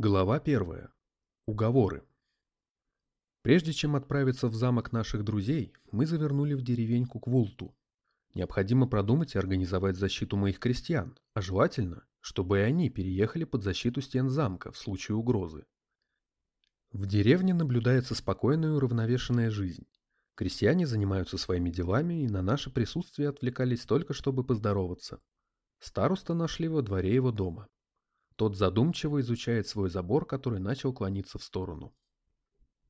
Глава первая. Уговоры. Прежде чем отправиться в замок наших друзей, мы завернули в деревеньку Квулту. Необходимо продумать и организовать защиту моих крестьян, а желательно, чтобы и они переехали под защиту стен замка в случае угрозы. В деревне наблюдается спокойная и уравновешенная жизнь. Крестьяне занимаются своими делами и на наше присутствие отвлекались только, чтобы поздороваться. Староста нашли во дворе его дома. Тот задумчиво изучает свой забор, который начал клониться в сторону.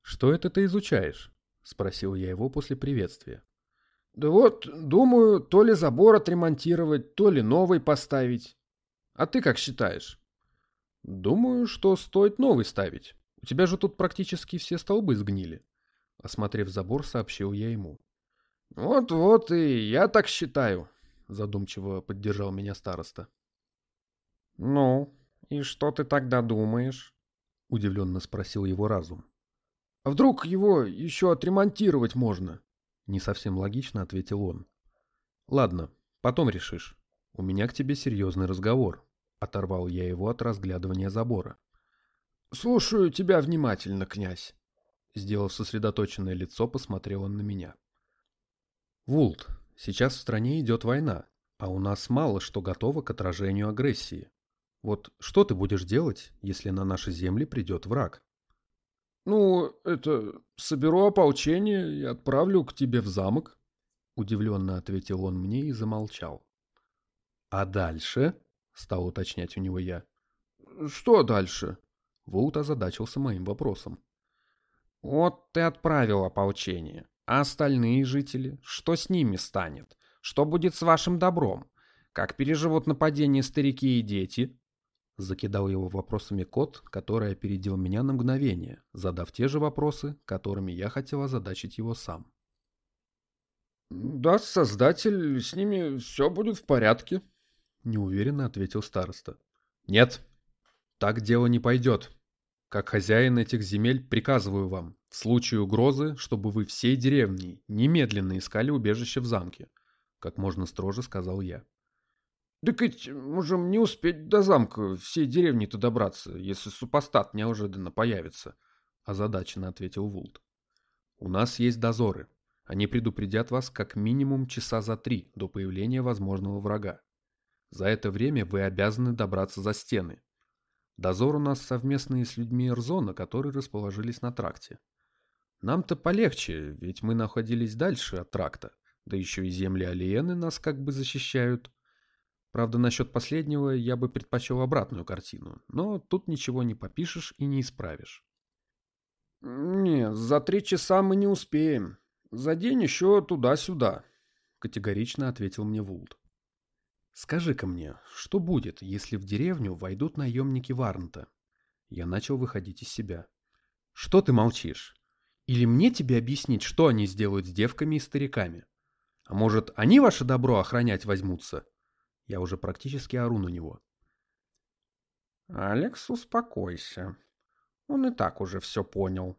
«Что это ты изучаешь?» — спросил я его после приветствия. «Да вот, думаю, то ли забор отремонтировать, то ли новый поставить. А ты как считаешь?» «Думаю, что стоит новый ставить. У тебя же тут практически все столбы сгнили». Осмотрев забор, сообщил я ему. «Вот-вот и я так считаю», — задумчиво поддержал меня староста. «Ну, «И что ты тогда думаешь?» — удивленно спросил его разум. «А вдруг его еще отремонтировать можно?» — не совсем логично ответил он. «Ладно, потом решишь. У меня к тебе серьезный разговор». Оторвал я его от разглядывания забора. «Слушаю тебя внимательно, князь». Сделав сосредоточенное лицо, посмотрел он на меня. «Вулт, сейчас в стране идет война, а у нас мало что готово к отражению агрессии. Вот что ты будешь делать, если на наши земли придет враг? Ну, это, соберу ополчение и отправлю к тебе в замок. Удивленно ответил он мне и замолчал. А дальше? Стал уточнять у него я. Что дальше? Волт озадачился моим вопросом. Вот ты отправил ополчение. А остальные жители? Что с ними станет? Что будет с вашим добром? Как переживут нападение старики и дети? Закидал его вопросами кот, который опередил меня на мгновение, задав те же вопросы, которыми я хотел озадачить его сам. «Да, создатель, с ними все будет в порядке», — неуверенно ответил староста. «Нет, так дело не пойдет. Как хозяин этих земель приказываю вам, в случае угрозы, чтобы вы всей деревней немедленно искали убежище в замке», — как можно строже сказал я. Так ведь можем не успеть до замка всей деревни-то добраться, если супостат неожиданно появится, — озадаченно ответил Вулт. У нас есть дозоры. Они предупредят вас как минимум часа за три до появления возможного врага. За это время вы обязаны добраться за стены. Дозор у нас совместный с людьми Эрзона, которые расположились на тракте. Нам-то полегче, ведь мы находились дальше от тракта, да еще и земли Алиены нас как бы защищают. Правда, насчет последнего я бы предпочел обратную картину, но тут ничего не попишешь и не исправишь. «Не, за три часа мы не успеем. За день еще туда-сюда», — категорично ответил мне Вулт. «Скажи-ка мне, что будет, если в деревню войдут наемники Варнта?» Я начал выходить из себя. «Что ты молчишь? Или мне тебе объяснить, что они сделают с девками и стариками? А может, они ваше добро охранять возьмутся?» Я уже практически ору на него. «Алекс, успокойся. Он и так уже все понял».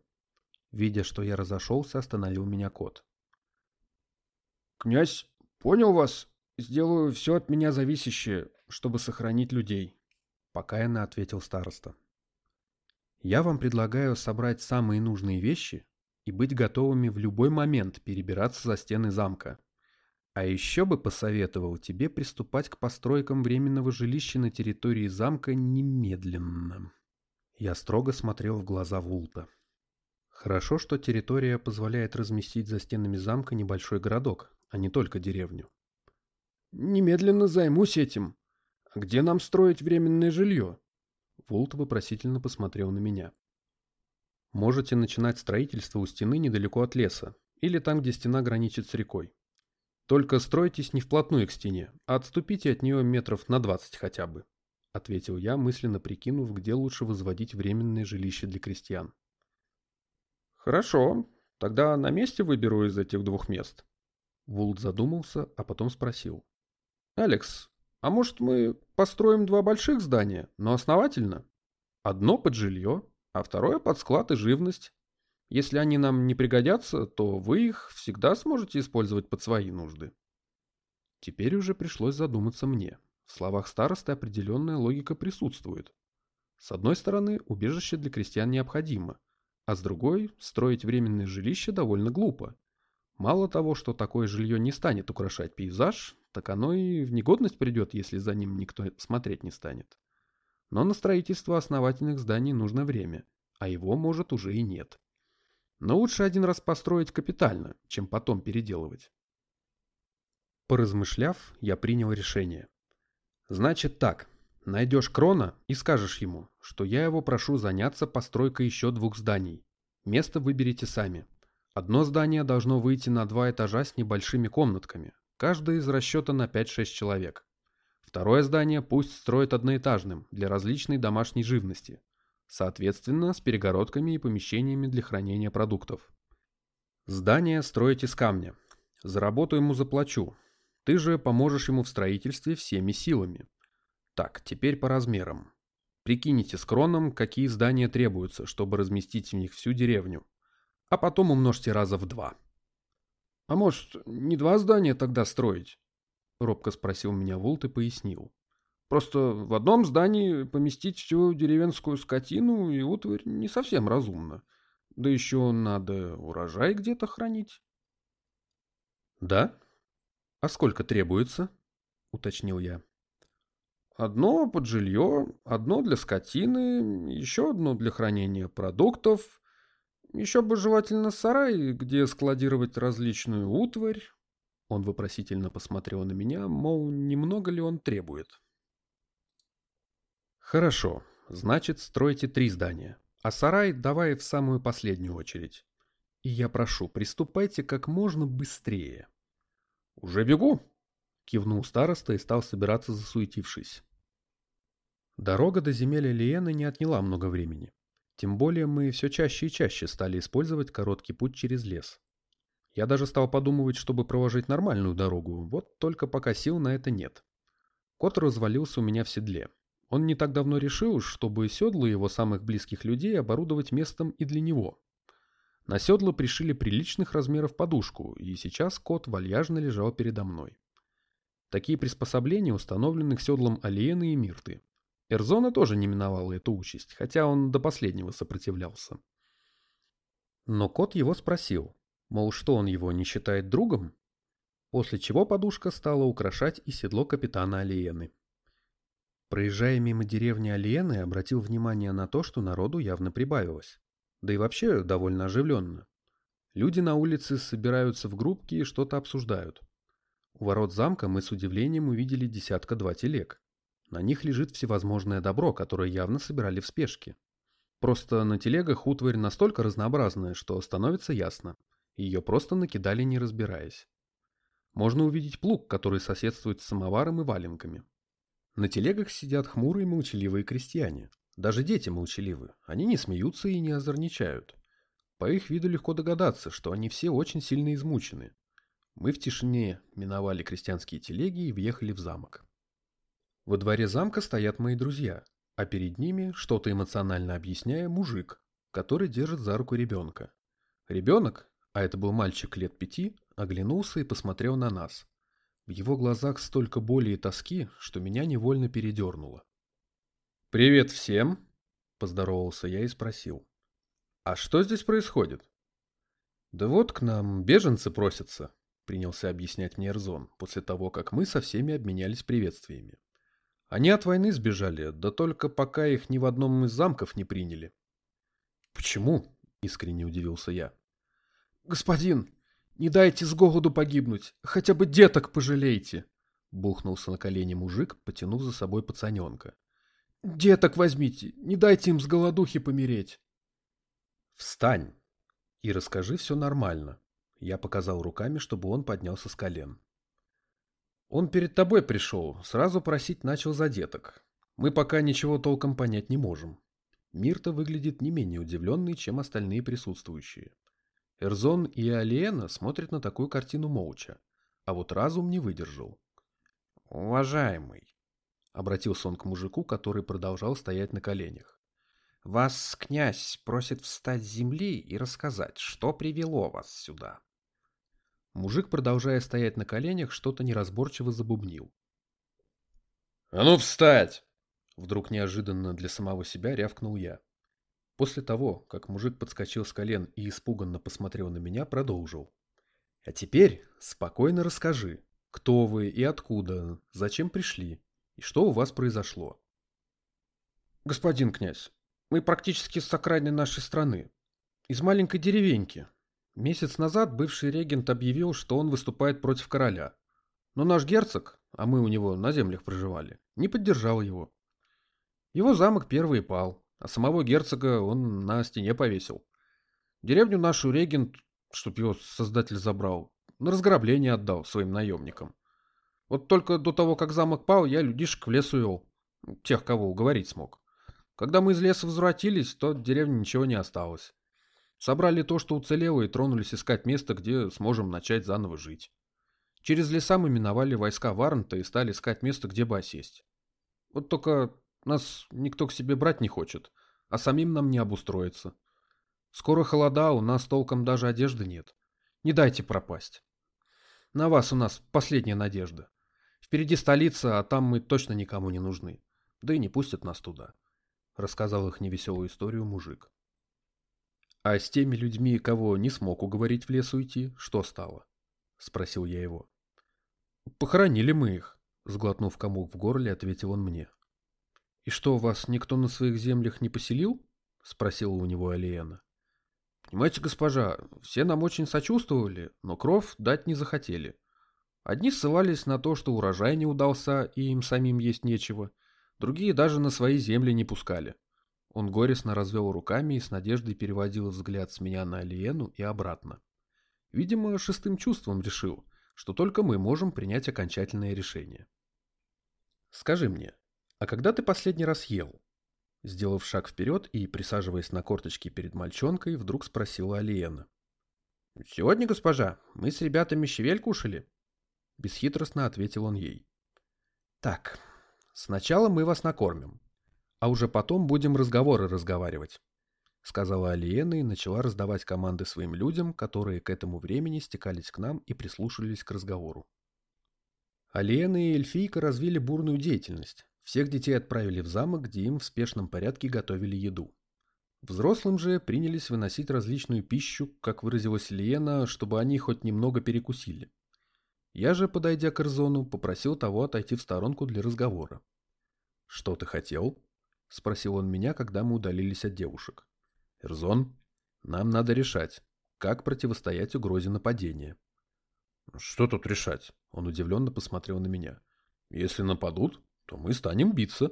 Видя, что я разошелся, остановил меня кот. «Князь, понял вас. Сделаю все от меня зависящее, чтобы сохранить людей», — покаянно ответил староста. «Я вам предлагаю собрать самые нужные вещи и быть готовыми в любой момент перебираться за стены замка. А еще бы посоветовал тебе приступать к постройкам временного жилища на территории замка немедленно. Я строго смотрел в глаза Вулта. Хорошо, что территория позволяет разместить за стенами замка небольшой городок, а не только деревню. Немедленно займусь этим. А где нам строить временное жилье? Вулт вопросительно посмотрел на меня. Можете начинать строительство у стены недалеко от леса, или там, где стена граничит с рекой. Только стройтесь не вплотную к стене, а отступите от нее метров на двадцать хотя бы, — ответил я, мысленно прикинув, где лучше возводить временное жилище для крестьян. Хорошо, тогда на месте выберу из этих двух мест. Вулт задумался, а потом спросил. Алекс, а может мы построим два больших здания, но основательно? Одно под жилье, а второе под склад и живность. Если они нам не пригодятся, то вы их всегда сможете использовать под свои нужды. Теперь уже пришлось задуматься мне. В словах старосты определенная логика присутствует. С одной стороны, убежище для крестьян необходимо, а с другой, строить временное жилище довольно глупо. Мало того, что такое жилье не станет украшать пейзаж, так оно и в негодность придет, если за ним никто смотреть не станет. Но на строительство основательных зданий нужно время, а его, может, уже и нет. Но лучше один раз построить капитально, чем потом переделывать. Поразмышляв, я принял решение. Значит так, найдешь Крона и скажешь ему, что я его прошу заняться постройкой еще двух зданий. Место выберите сами. Одно здание должно выйти на два этажа с небольшими комнатками, каждая из расчета на 5-6 человек. Второе здание пусть строят одноэтажным, для различной домашней живности, соответственно, с перегородками и помещениями для хранения продуктов. Здание строить из камня. За работу ему заплачу. Ты же поможешь ему в строительстве всеми силами. Так, теперь по размерам. Прикиньте с кроном, какие здания требуются, чтобы разместить в них всю деревню а потом умножьте раза в два. — А может, не два здания тогда строить? — робко спросил меня Волт и пояснил. — Просто в одном здании поместить всю деревенскую скотину и утварь не совсем разумно. Да еще надо урожай где-то хранить. — Да? А сколько требуется? — уточнил я. — Одно под жилье, одно для скотины, еще одно для хранения продуктов, еще бы желательно сарай, где складировать различную утварь. Он вопросительно посмотрел на меня, мол, немного ли он требует. Хорошо, значит, стройте три здания, а сарай давай в самую последнюю очередь. И я прошу, приступайте как можно быстрее. Уже бегу, кивнул староста и стал собираться засуетившись. Дорога до земель Лиены не отняла много времени. Тем более мы все чаще и чаще стали использовать короткий путь через лес. Я даже стал подумывать, чтобы проложить нормальную дорогу, вот только пока сил на это нет. Кот развалился у меня в седле. Он не так давно решил, чтобы седло его самых близких людей оборудовать местом и для него. На седло пришили приличных размеров подушку, и сейчас кот вальяжно лежал передо мной. Такие приспособления установлены к седлам Алиены и Мирты. Эрзона тоже не миновала эту участь, хотя он до последнего сопротивлялся. Но кот его спросил, мол, что он его не считает другом? После чего подушка стала украшать и седло капитана Алиены. Проезжая мимо деревни Алиены, обратил внимание на то, что народу явно прибавилось. Да и вообще довольно оживленно. Люди на улице собираются в группки и что-то обсуждают. У ворот замка мы с удивлением увидели десятка-два телег. На них лежит всевозможное добро, которое явно собирали в спешке. Просто на телегах утварь настолько разнообразная, что становится ясно. Ее просто накидали, не разбираясь. Можно увидеть плуг, который соседствует с самоваром и валенками. На телегах сидят хмурые молчаливые крестьяне. Даже дети молчаливы. Они не смеются и не озорничают. По их виду легко догадаться, что они все очень сильно измучены. Мы в тишине миновали крестьянские телеги и въехали в замок. Во дворе замка стоят мои друзья, а перед ними, что-то эмоционально объясняя, мужик, который держит за руку ребенка. Ребенок, а это был мальчик лет пяти, оглянулся и посмотрел на нас. В его глазах столько боли и тоски, что меня невольно передернуло. «Привет всем!» – поздоровался я и спросил. «А что здесь происходит?» «Да вот к нам беженцы просятся», – принялся объяснять мне Эрзон, после того, как мы со всеми обменялись приветствиями. Они от войны сбежали, да только пока их ни в одном из замков не приняли. Почему? Искренне удивился я. Господин, не дайте с голоду погибнуть, хотя бы деток пожалейте. Бухнулся на колени мужик, потянув за собой пацаненка. Деток возьмите, не дайте им с голодухи помереть. Встань и расскажи все нормально. Я показал руками, чтобы он поднялся с колен. Он перед тобой пришел, сразу просить начал за деток. Мы пока ничего толком понять не можем. Мирта выглядит не менее удивленной, чем остальные присутствующие. Эрзон и Алиена смотрят на такую картину молча, а вот разум не выдержал. «Уважаемый», — обратился он к мужику, который продолжал стоять на коленях, — «вас князь просит встать с земли и рассказать, что привело вас сюда». Мужик, продолжая стоять на коленях, что-то неразборчиво забубнил. «А ну встать!» — Вдруг неожиданно для самого себя рявкнул я. После того, как мужик подскочил с колен и испуганно посмотрел на меня, продолжил. А теперь спокойно расскажи, кто вы и откуда, зачем пришли, и что у вас произошло. Господин князь, мы практически с окраины нашей страны, из маленькой деревеньки. Месяц назад бывший регент объявил, что он выступает против короля. Но наш герцог, а мы у него на землях проживали, не поддержал его. Его замок первый пал, а самого герцога он на стене повесил. Деревню нашу регент, чтоб его создатель забрал, на разграбление отдал своим наемникам. Вот только до того, как замок пал, я людишек в лес увел. Тех, кого уговорить смог. Когда мы из леса возвратились, то от деревни ничего не осталось. Собрали то, что уцелело, и тронулись искать место, где сможем начать заново жить. Через леса мы миновали войска Варнта и стали искать место, где бы осесть. Вот только нас никто к себе брать не хочет, а самим нам не обустроиться. Скоро холода, у нас толком даже одежды нет. Не дайте пропасть. На вас у нас последняя надежда. Впереди столица, а там мы точно никому не нужны. Да и не пустят нас туда. Рассказал их невеселую историю мужик. А с теми людьми, кого не смог уговорить в лес уйти, что стало? Спросил я его. Похоронили мы их, сглотнув комок в горле, ответил он мне. «И что, вас никто на своих землях не поселил?» — спросила у него Алиена. «Понимаете, госпожа, все нам очень сочувствовали, но кров дать не захотели. Одни ссылались на то, что урожай не удался и им самим есть нечего, другие даже на свои земли не пускали». Он горестно развел руками и с надеждой переводил взгляд с меня на Алиену и обратно. Видимо, шестым чувством решил, что только мы можем принять окончательное решение. «Скажи мне, «А когда ты последний раз ел?» Сделав шаг вперед и присаживаясь на корточки перед мальчонкой, вдруг спросила Алиена. «Сегодня, госпожа, мы с ребятами щавель кушали?» Бесхитростно ответил он ей. «Так, сначала мы вас накормим, а уже потом будем разговоры разговаривать», сказала Алиена и начала раздавать команды своим людям, которые к этому времени стекались к нам и прислушивались к разговору. Алиена и Эльфийка развили бурную деятельность, всех детей отправили в замок, где им в спешном порядке готовили еду. Взрослым же принялись выносить различную пищу, как выразилась Лиена, чтобы они хоть немного перекусили. Я же, подойдя к Эрзону, попросил того отойти в сторонку для разговора. «Что ты хотел?» — спросил он меня, когда мы удалились от девушек. «Эрзон, нам надо решать, как противостоять угрозе нападения». «Что тут решать?» — он удивленно посмотрел на меня. «Если нападут, то мы станем биться.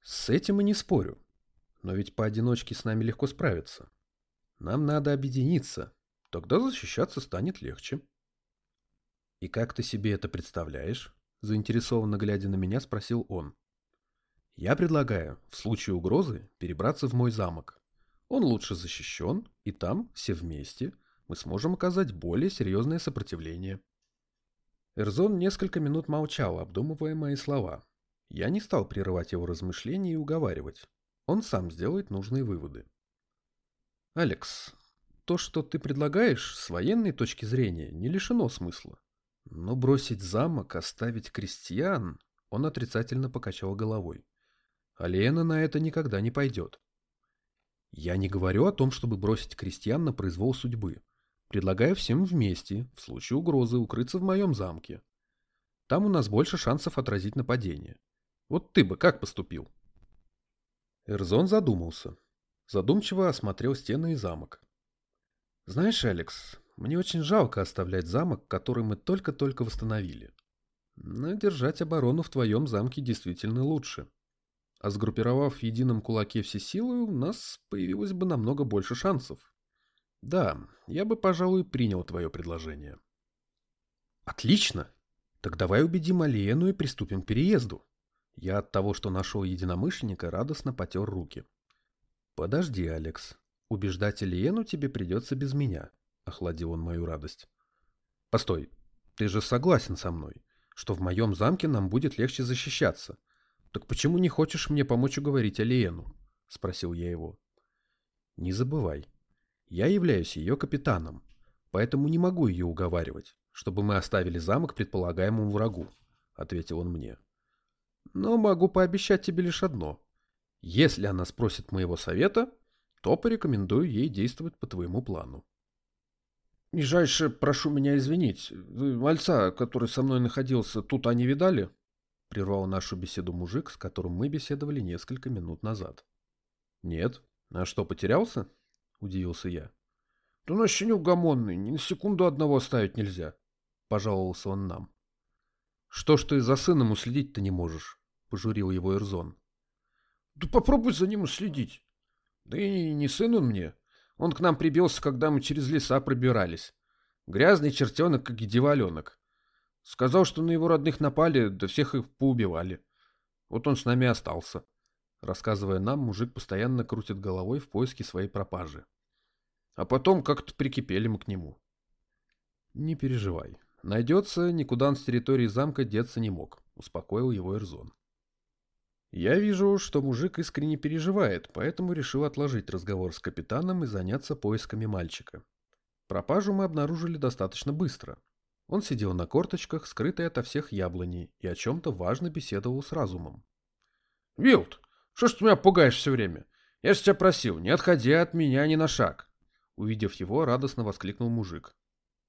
С этим и не спорю. Но ведь поодиночке с нами легко справиться. Нам надо объединиться. Тогда защищаться станет легче. И как ты себе это представляешь? Заинтересованно глядя на меня, спросил он. Я предлагаю, в случае угрозы, перебраться в мой замок. Он лучше защищен, и там, все вместе, мы сможем оказать более серьезное сопротивление. Эрзон несколько минут молчал, обдумывая мои слова. Я не стал прерывать его размышления и уговаривать. Он сам сделает нужные выводы. «Алекс, то, что ты предлагаешь, с военной точки зрения, не лишено смысла. Но бросить замок, оставить крестьян...» Он отрицательно покачал головой. Алена на это никогда не пойдет. Я не говорю о том, чтобы бросить крестьян на произвол судьбы. Предлагаю всем вместе, в случае угрозы, укрыться в моем замке. Там у нас больше шансов отразить нападение. Вот ты бы как поступил?» Эрзон задумался. Задумчиво осмотрел стены и замок. «Знаешь, Алекс, мне очень жалко оставлять замок, который мы только-только восстановили. Но держать оборону в твоем замке действительно лучше. А сгруппировав в едином кулаке все силы, у нас появилось бы намного больше шансов. Да, я бы, пожалуй, принял твое предложение. Отлично. Так давай убедим Алиену и приступим к переезду. Я от того, что нашел единомышленника, радостно потер руки. Подожди, Алекс. Убеждать Алиену тебе придется без меня, охладил он мою радость. Постой, ты же согласен со мной, что в моем замке нам будет легче защищаться. Так почему не хочешь мне помочь уговорить Алиену? Спросил я его. Не забывай, я являюсь ее капитаном, поэтому не могу ее уговаривать, чтобы мы оставили замок предполагаемому врагу, — ответил он мне. но могу пообещать тебе лишь одно. Если она спросит моего совета, то порекомендую ей действовать по твоему плану. Нижайше прошу меня извинить. Вы мальца, который со мной находился, тут они видали? Прервал нашу беседу мужик, с которым мы беседовали несколько минут назад. Нет. А что, потерялся? Удивился я. Да он неугомонный, ни на секунду одного оставить нельзя. Пожаловался он нам. Что ж ты за сыном уследить-то не можешь? Пожурил его Эрзон. Да попробуй за ним уследить. Да и не сын он мне. Он к нам прибился, когда мы через леса пробирались. Грязный чертенок, как и деваленок. Сказал, что на его родных напали, да всех их поубивали. Вот он с нами остался. Рассказывая нам, мужик постоянно крутит головой в поиске своей пропажи. А потом как-то прикипели мы к нему. Не переживай. Найдется, никуда он с территории замка деться не мог, успокоил его Эрзон. Я вижу, что мужик искренне переживает, поэтому решил отложить разговор с капитаном и заняться поисками мальчика. Пропажу мы обнаружили достаточно быстро. Он сидел на корточках, скрытый ото всех яблоней, и о чем-то важно беседовал с разумом. — Вилд, что ж ты меня пугаешь все время? Я же тебя просил, не отходи от меня ни на шаг. Увидев его, радостно воскликнул мужик.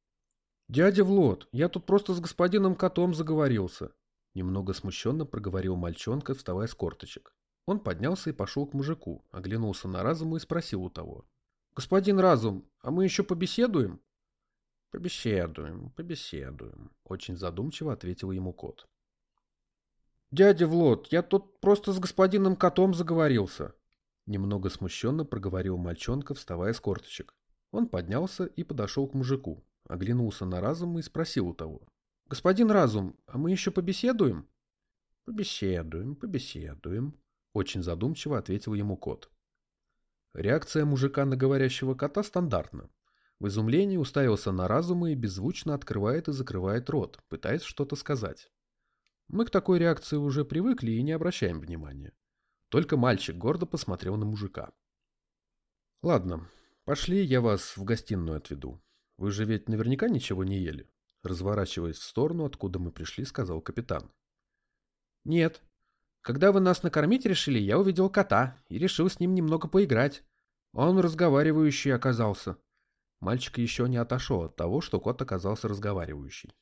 — Дядя Влад, я тут просто с господином котом заговорился. Немного смущенно проговорил мальчонка, вставая с корточек. Он поднялся и пошел к мужику, оглянулся на разум и спросил у того. — Господин разум, а мы еще побеседуем? — Побеседуем, побеседуем, — очень задумчиво ответил ему кот. — Дядя Влад, я тут просто с господином котом заговорился. Немного смущенно проговорил мальчонка, вставая с корточек. Он поднялся и подошел к мужику, оглянулся на разум и спросил у того. — Господин Разум, а мы еще побеседуем? — Побеседуем, побеседуем, — очень задумчиво ответил ему кот. Реакция мужика на говорящего кота стандартна. В изумлении уставился на разума и беззвучно открывает и закрывает рот, пытаясь что-то сказать. Мы к такой реакции уже привыкли и не обращаем внимания. Только мальчик гордо посмотрел на мужика. «Ладно, пошли, я вас в гостиную отведу. Вы же ведь наверняка ничего не ели?» Разворачиваясь в сторону, откуда мы пришли, сказал капитан. «Нет. Когда вы нас накормить решили, я увидел кота и решил с ним немного поиграть. Он разговаривающий оказался». Мальчик еще не отошел от того, что кот оказался разговаривающий.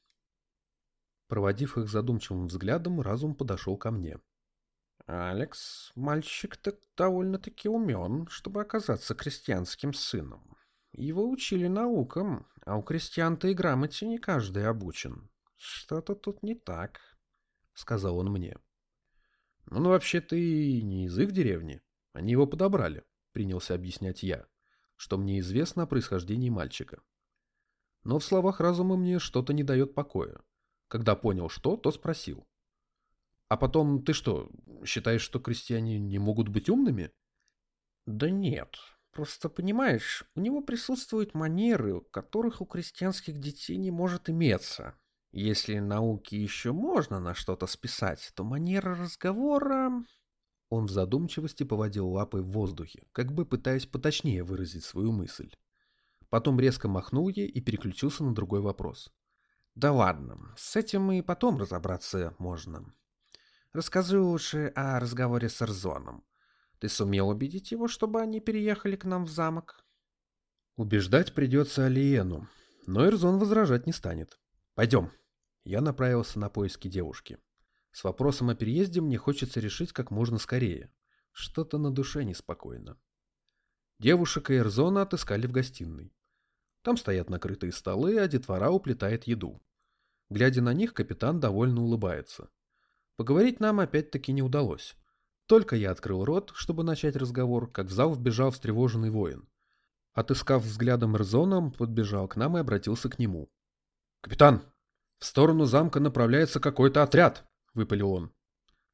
Проводив их задумчивым взглядом, разум подошел ко мне. «Алекс, мальчик-то довольно-таки умен, чтобы оказаться крестьянским сыном. Его учили наукам, а у крестьян-то и грамоте не каждый обучен. Что-то тут не так, — сказал он мне. — Ну, вообще-то и не из их деревни. Они его подобрали, — принялся объяснять я, что мне известно о происхождении мальчика. Но в словах разума мне что-то не дает покоя. Когда понял, что, то спросил. — А потом ты что, считаешь, что крестьяне не могут быть умными? — Да нет, Просто, понимаешь, у него присутствуют манеры, которых у крестьянских детей не может иметься. Если науки еще можно на что-то списать, то манера разговора... Он в задумчивости поводил лапой в воздухе, как бы пытаясь поточнее выразить свою мысль. Потом резко махнул ей и переключился на другой вопрос. «Да ладно, с этим и потом разобраться можно. Расскажи лучше о разговоре с Арзоном. Ты сумел убедить его, чтобы они переехали к нам в замок? Убеждать придется Алиену, но Эрзон возражать не станет. Пойдем. Я направился на поиски девушки. С вопросом о переезде мне хочется решить как можно скорее. Что-то на душе неспокойно. Девушек и Эрзона отыскали в гостиной. Там стоят накрытые столы, а детвора уплетает еду. Глядя на них, капитан довольно улыбается. Поговорить нам опять-таки не удалось. Только я открыл рот, чтобы начать разговор, как в зал вбежал встревоженный воин. Отыскав взглядом Рзона, он подбежал к нам и обратился к нему. «Капитан, в сторону замка направляется какой-то отряд!» — выпалил он.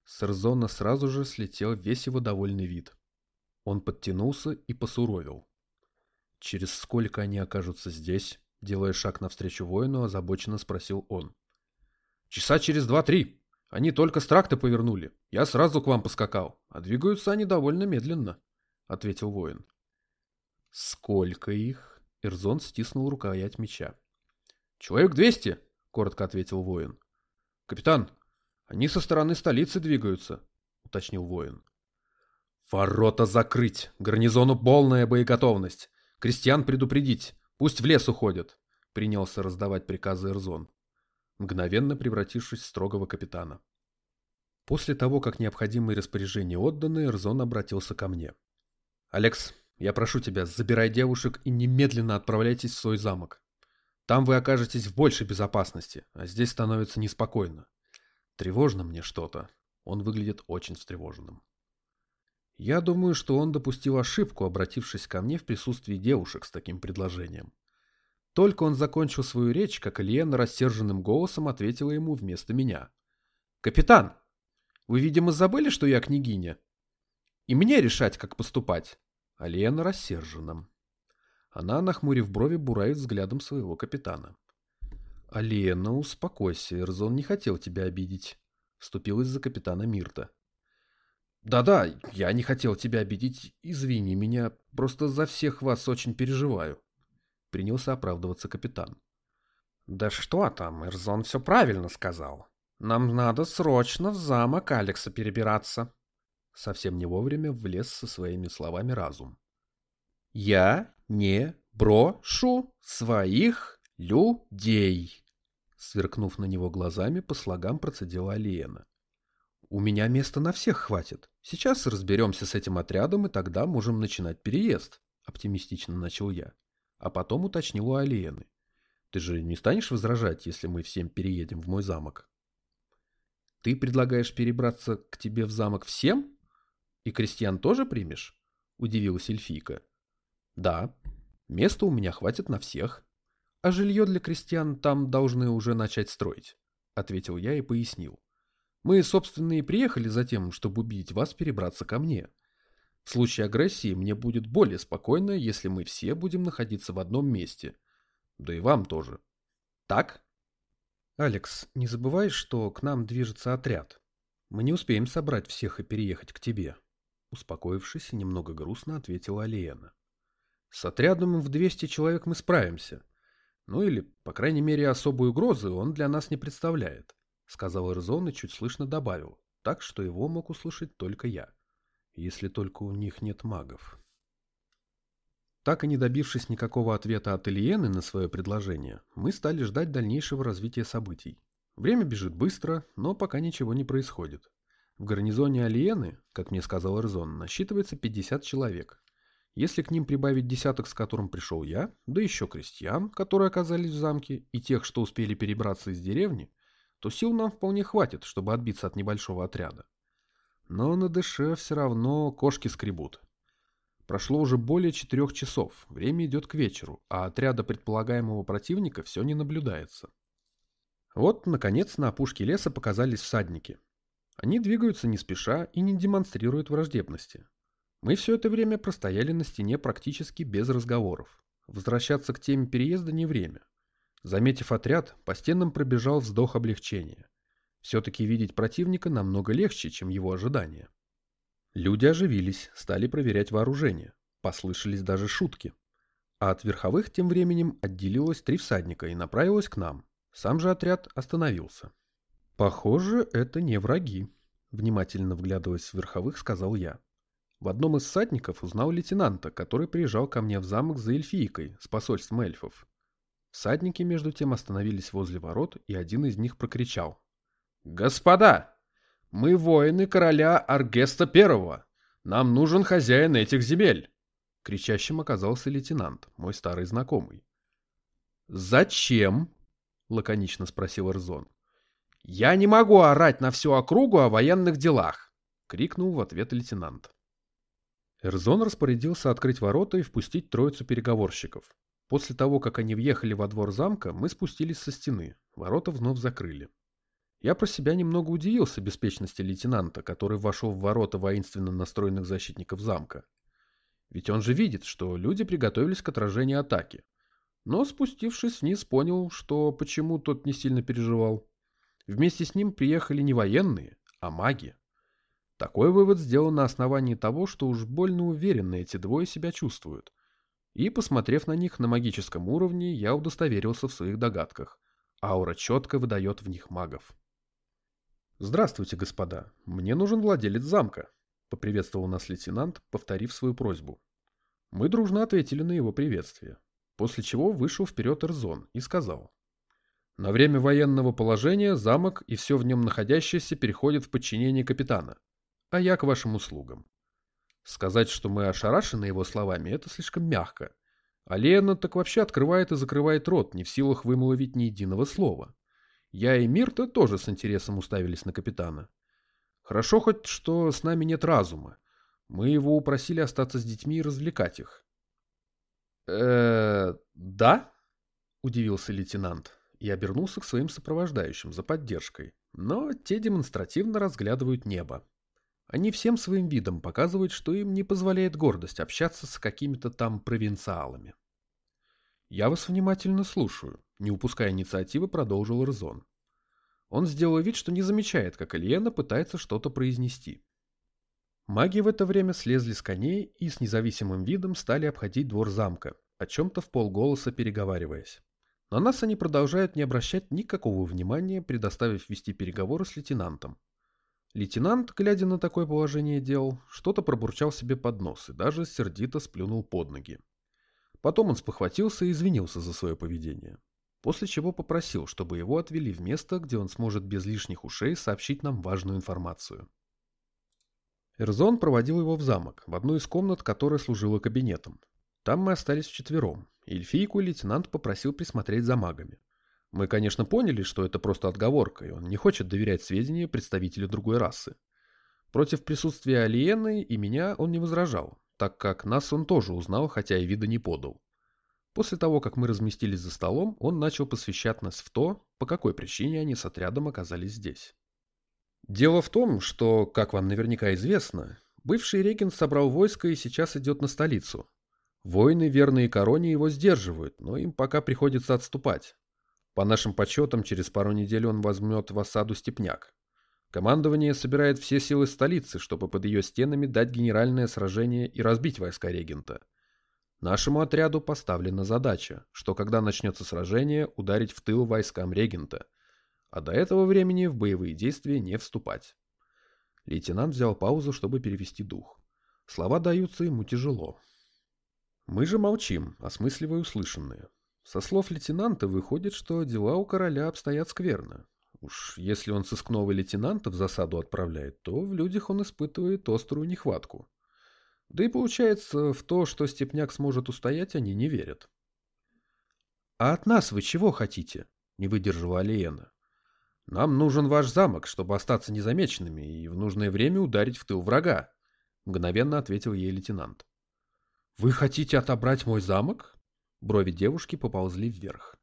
С Рзона сразу же слетел весь его довольный вид. Он подтянулся и посуровил. «Через сколько они окажутся здесь?» Делая шаг навстречу воину, озабоченно спросил он. «Часа через два-три!» Они только с тракта повернули. Я сразу к вам поскакал. А двигаются они довольно медленно, — ответил воин. — Сколько их? — Эрзон стиснул рукоять меча. — Человек двести, — коротко ответил воин. — Капитан, Они со стороны столицы двигаются, уточнил воин. Ворота закрыть, гарнизону полная боеготовность. Крестьян предупредить, пусть в лес уходят, принялся раздавать приказы Эрзон, мгновенно превратившись в строгого капитана. После того, как необходимые распоряжения отданы, Эрзон обратился ко мне. «Алекс, я прошу тебя, забирай девушек и немедленно отправляйтесь в свой замок. Там вы окажетесь в большей безопасности, а здесь становится неспокойно. Тревожно мне что-то. Он выглядит очень встревоженным. Я думаю, что он допустил ошибку, обратившись ко мне в присутствии девушек с таким предложением. Только он закончил свою речь, как Ильена рассерженным голосом ответила ему вместо меня. «Капитан, вы, видимо, забыли, что я княгиня? И мне решать, как поступать?» А Лена рассерженным. Она, нахмурив брови, бурает взглядом своего капитана. «Алена, успокойся, Эрзон не хотел тебя обидеть», — вступилась за капитана Мирта. «Да-да, я не хотел тебя обидеть, извини меня, просто за всех вас очень переживаю», — принялся оправдываться капитан. «Да что там, Эрзон все правильно сказал. Нам надо срочно в замок Алекса перебираться». Совсем не вовремя влез со своими словами разум. «Я не брошу своих людей!» Сверкнув на него глазами, по слогам процедила Алиена. «У меня места на всех хватит. Сейчас разберемся с этим отрядом, и тогда можем начинать переезд», — оптимистично начал я. А потом уточнил у Алиены. «Ты же не станешь возражать, если мы всем переедем в мой замок?» «Ты предлагаешь перебраться к тебе в замок всем?» И крестьян тоже примешь? Удивилась эльфийка. Да, места у меня хватит на всех. А жилье для крестьян там должны уже начать строить, ответил я и пояснил. Мы, собственно, и приехали за тем, чтобы убедить вас перебраться ко мне. В случае агрессии мне будет более спокойно, если мы все будем находиться в одном месте. Да и вам тоже. Так? Алекс, не забывай, что к нам движется отряд. Мы не успеем собрать всех и переехать к тебе. Успокоившись немного грустно ответила Алиена. С отрядом в 200 человек мы справимся. Ну или, по крайней мере, особой угрозы он для нас не представляет, сказал Эрзон и чуть слышно добавил, так что его мог услышать только я. Если только у них нет магов. Так и не добившись никакого ответа от Ильены на свое предложение, мы стали ждать дальнейшего развития событий. Время бежит быстро, но пока ничего не происходит. В гарнизоне Алиены, как мне сказал Эрзон, насчитывается 50 человек. Если к ним прибавить десяток, с которым пришел я, да еще крестьян, которые оказались в замке, и тех, что успели перебраться из деревни, то сил нам вполне хватит, чтобы отбиться от небольшого отряда. Но на дыше все равно кошки скребут. Прошло уже более четырех часов, время идет к вечеру, а отряда предполагаемого противника все не наблюдается. Вот, наконец, на опушке леса показались всадники, они двигаются не спеша и не демонстрируют враждебности. Мы все это время простояли на стене практически без разговоров. Возвращаться к теме переезда не время. Заметив отряд, по стенам пробежал вздох облегчения. Все-таки видеть противника намного легче, чем его ожидания. Люди оживились, стали проверять вооружение. Послышались даже шутки. А от верховых тем временем отделилось три всадника и направилось к нам. Сам же отряд остановился. «Похоже, это не враги», — внимательно вглядываясь в верховых, сказал я. В одном из садников узнал лейтенанта, который приезжал ко мне в замок за эльфийкой с посольством эльфов. Всадники, между тем, остановились возле ворот, и один из них прокричал. «Господа! Мы воины короля Аргеста Первого! Нам нужен хозяин этих земель!» Кричащим оказался лейтенант, мой старый знакомый. «Зачем?» — лаконично спросил Эрзон. «Я не могу орать на всю округу о военных делах!» — крикнул в ответ лейтенант. Эрзон распорядился открыть ворота и впустить троицу переговорщиков. После того, как они въехали во двор замка, мы спустились со стены, ворота вновь закрыли. Я про себя немного удивился беспечности лейтенанта, который вошел в ворота воинственно настроенных защитников замка. Ведь он же видит, что люди приготовились к отражению атаки. Но спустившись вниз, понял, что почему тот не сильно переживал. Вместе с ним приехали не военные, а маги. Такой вывод сделан на основании того, что уж больно уверенно эти двое себя чувствуют. И, посмотрев на них на магическом уровне, я удостоверился в своих догадках. Аура четко выдает в них магов. Здравствуйте, господа. Мне нужен владелец замка, поприветствовал нас лейтенант, повторив свою просьбу. Мы дружно ответили на его приветствие, после чего вышел вперед Эрзон и сказал. На время военного положения замок и все в нем находящееся переходит в подчинение капитана, а я к вашим услугам. Сказать, что мы ошарашены его словами, это слишком мягко. А Лена так вообще открывает и закрывает рот, не в силах вымолвить ни единого слова. Я и Мирта тоже с интересом уставились на капитана. Хорошо хоть, что с нами нет разума. Мы его упросили остаться с детьми и развлекать их. э да?» — удивился лейтенант и обернулся к своим сопровождающим за поддержкой. Но те демонстративно разглядывают небо. Они всем своим видом показывают, что им не позволяет гордость общаться с какими-то там провинциалами. «Я вас внимательно слушаю», — не упуская инициативы, продолжил Рзон. Он сделал вид, что не замечает, как Ильена пытается что-то произнести. Маги в это время слезли с коней и с независимым видом стали обходить двор замка, о чем-то в полголоса переговариваясь. На нас они продолжают не обращать никакого внимания, предоставив вести переговоры с лейтенантом. Лейтенант, глядя на такое положение дел, что-то пробурчал себе под нос и даже сердито сплюнул под ноги. Потом он спохватился и извинился за свое поведение, после чего попросил, чтобы его отвели в место, где он сможет без лишних ушей сообщить нам важную информацию. Эрзон проводил его в замок, в одну из комнат, которая служила кабинетом. Там мы остались вчетвером, и эльфийку лейтенант попросил присмотреть за магами. Мы, конечно, поняли, что это просто отговорка, и он не хочет доверять сведения представителю другой расы. Против присутствия Алиены и меня он не возражал, так как нас он тоже узнал, хотя и вида не подал. После того, как мы разместились за столом, он начал посвящать нас в то, по какой причине они с отрядом оказались здесь. Дело в том, что, как вам наверняка известно, бывший регент собрал войско и сейчас идет на столицу. Воины, верные короне, его сдерживают, но им пока приходится отступать. По нашим подсчетам, через пару недель он возьмет в осаду Степняк. Командование собирает все силы столицы, чтобы под ее стенами дать генеральное сражение и разбить войска регента. Нашему отряду поставлена задача, что когда начнется сражение, ударить в тыл войскам регента, а до этого времени в боевые действия не вступать. Лейтенант взял паузу, чтобы перевести дух. Слова даются ему тяжело. Мы же молчим, осмысливая услышанное. Со слов лейтенанта выходит, что дела у короля обстоят скверно. Уж если он сыскного лейтенанта в засаду отправляет, то в людях он испытывает острую нехватку. Да и получается, в то, что Степняк сможет устоять, они не верят. «А от нас вы чего хотите?» — не выдержала Алиена. «Нам нужен ваш замок, чтобы остаться незамеченными и в нужное время ударить в тыл врага», — мгновенно ответил ей лейтенант. «Вы хотите отобрать мой замок?» Брови девушки поползли вверх.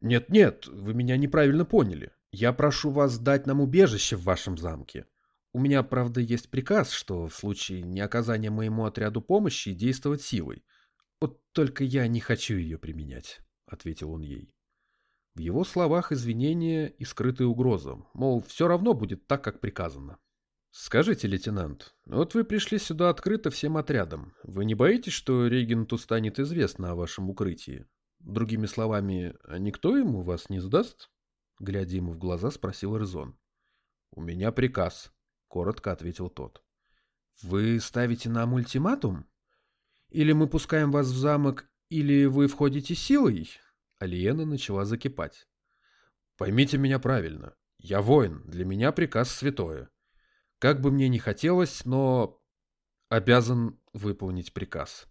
«Нет-нет, вы меня неправильно поняли. Я прошу вас дать нам убежище в вашем замке. У меня, правда, есть приказ, что в случае неоказания моему отряду помощи действовать силой. Вот только я не хочу ее применять», — ответил он ей. В его словах извинения и скрытая угроза, мол, все равно будет так, как приказано. «Скажите, лейтенант, вот вы пришли сюда открыто всем отрядом. Вы не боитесь, что регенту станет известно о вашем укрытии? Другими словами, никто ему вас не сдаст?» Глядя ему в глаза, спросил Резон. «У меня приказ», — коротко ответил тот. «Вы ставите нам ультиматум? Или мы пускаем вас в замок, или вы входите силой?» Алиена начала закипать. «Поймите меня правильно. Я воин, для меня приказ святое. Как бы мне ни хотелось, но обязан выполнить приказ.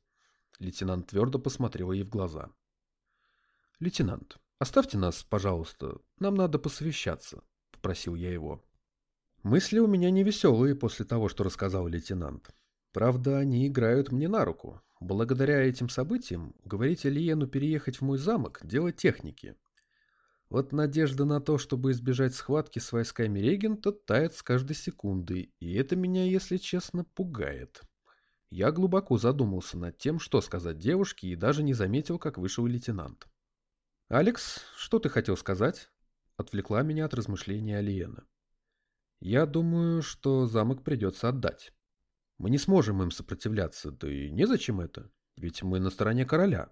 Лейтенант твердо посмотрел ей в глаза. «Лейтенант, оставьте нас, пожалуйста, нам надо посовещаться», — попросил я его. Мысли у меня невеселые после того, что рассказал лейтенант. Правда, они играют мне на руку. Благодаря этим событиям говорить Алиену переехать в мой замок – дело техники. Вот надежда на то, чтобы избежать схватки с войсками регента, тает с каждой секундой, и это меня, если честно, пугает. Я глубоко задумался над тем, что сказать девушке, и даже не заметил, как вышел лейтенант. «Алекс, что ты хотел сказать?» — отвлекла меня от размышления Алиена. «Я думаю, что замок придется отдать. Мы не сможем им сопротивляться, да и незачем это, ведь мы на стороне короля.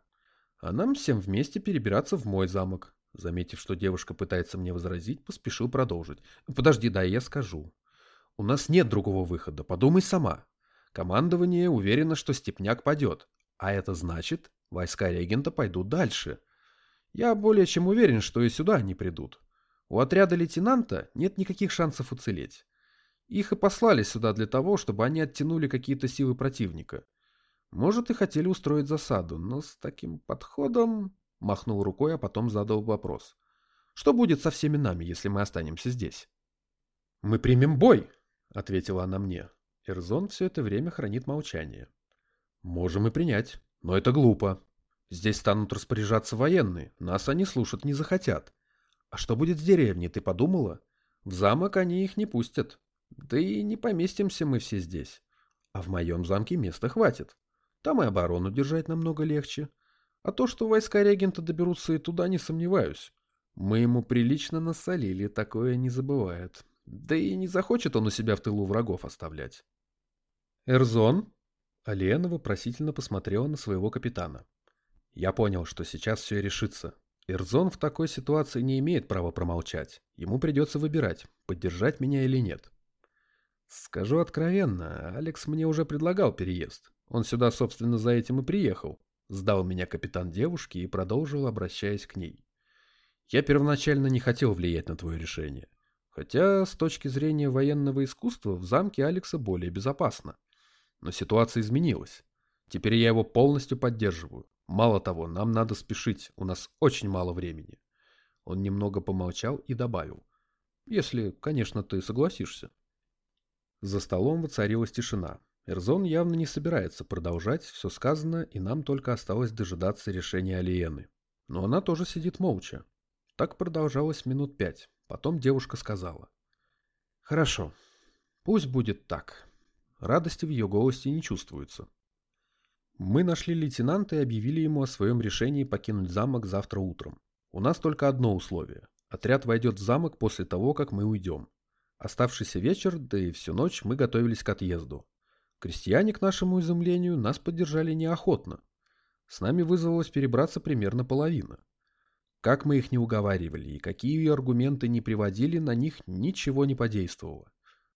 А нам всем вместе перебираться в мой замок, Заметив, что девушка пытается мне возразить, поспешил продолжить. «Подожди, да, я скажу. У нас нет другого выхода, подумай сама. Командование уверено, что Степняк падет, а это значит, войска регента пойдут дальше. Я более чем уверен, что и сюда они придут. У отряда лейтенанта нет никаких шансов уцелеть. Их и послали сюда для того, чтобы они оттянули какие-то силы противника. Может, и хотели устроить засаду, но с таким подходом... Махнул рукой, а потом задал вопрос. Что будет со всеми нами, если мы останемся здесь? Мы примем бой, ответила она мне. Эрзон все это время хранит молчание. Можем и принять, но это глупо. Здесь станут распоряжаться военные, нас они слушать не захотят. А что будет с деревней, ты подумала? В замок они их не пустят. Да и не поместимся мы все здесь. А в моем замке места хватит. Там и оборону держать намного легче. А то, что войска регента доберутся и туда, не сомневаюсь. Мы ему прилично насолили, такое не забывает. Да и не захочет он у себя в тылу врагов оставлять. «Эрзон?» Алена вопросительно посмотрела на своего капитана. Я понял, что сейчас все решится. Эрзон в такой ситуации не имеет права промолчать. Ему придется выбирать, поддержать меня или нет. Скажу откровенно, Алекс мне уже предлагал переезд. Он сюда, собственно, за этим и приехал. Сдал меня капитан девушки и продолжил, обращаясь к ней. Я первоначально не хотел влиять на твое решение. Хотя, с точки зрения военного искусства, в замке Алекса более безопасно. Но ситуация изменилась. Теперь я его полностью поддерживаю. Мало того, нам надо спешить, у нас очень мало времени. Он немного помолчал и добавил. Если, конечно, ты согласишься. За столом воцарилась тишина. Эрзон явно не собирается продолжать все сказано, и нам только осталось дожидаться решения Алиены. Но она тоже сидит молча. Так продолжалось минут пять. Потом девушка сказала. «Хорошо. Пусть будет так». Радости в ее голосе не чувствуется. Мы нашли лейтенанта и объявили ему о своем решении покинуть замок завтра утром. У нас только одно условие. Отряд войдет в замок после того, как мы уйдем. Оставшийся вечер, да и всю ночь мы готовились к отъезду. Крестьяне, к нашему изумлению, нас поддержали неохотно. С нами вызвалось перебраться примерно половина. Как мы их не уговаривали и какие аргументы не приводили, на них ничего не подействовало.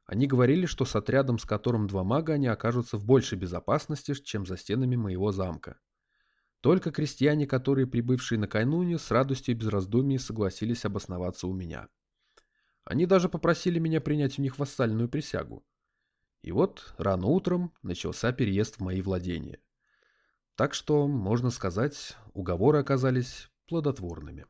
Они говорили, что с отрядом, с которым два мага, они окажутся в большей безопасности, чем за стенами моего замка. Только крестьяне, которые, прибывшие накануне, с радостью и без раздумий согласились обосноваться у меня. Они даже попросили меня принять у них вассальную присягу. И вот рано утром начался переезд в мои владения. Так что, можно сказать, уговоры оказались плодотворными.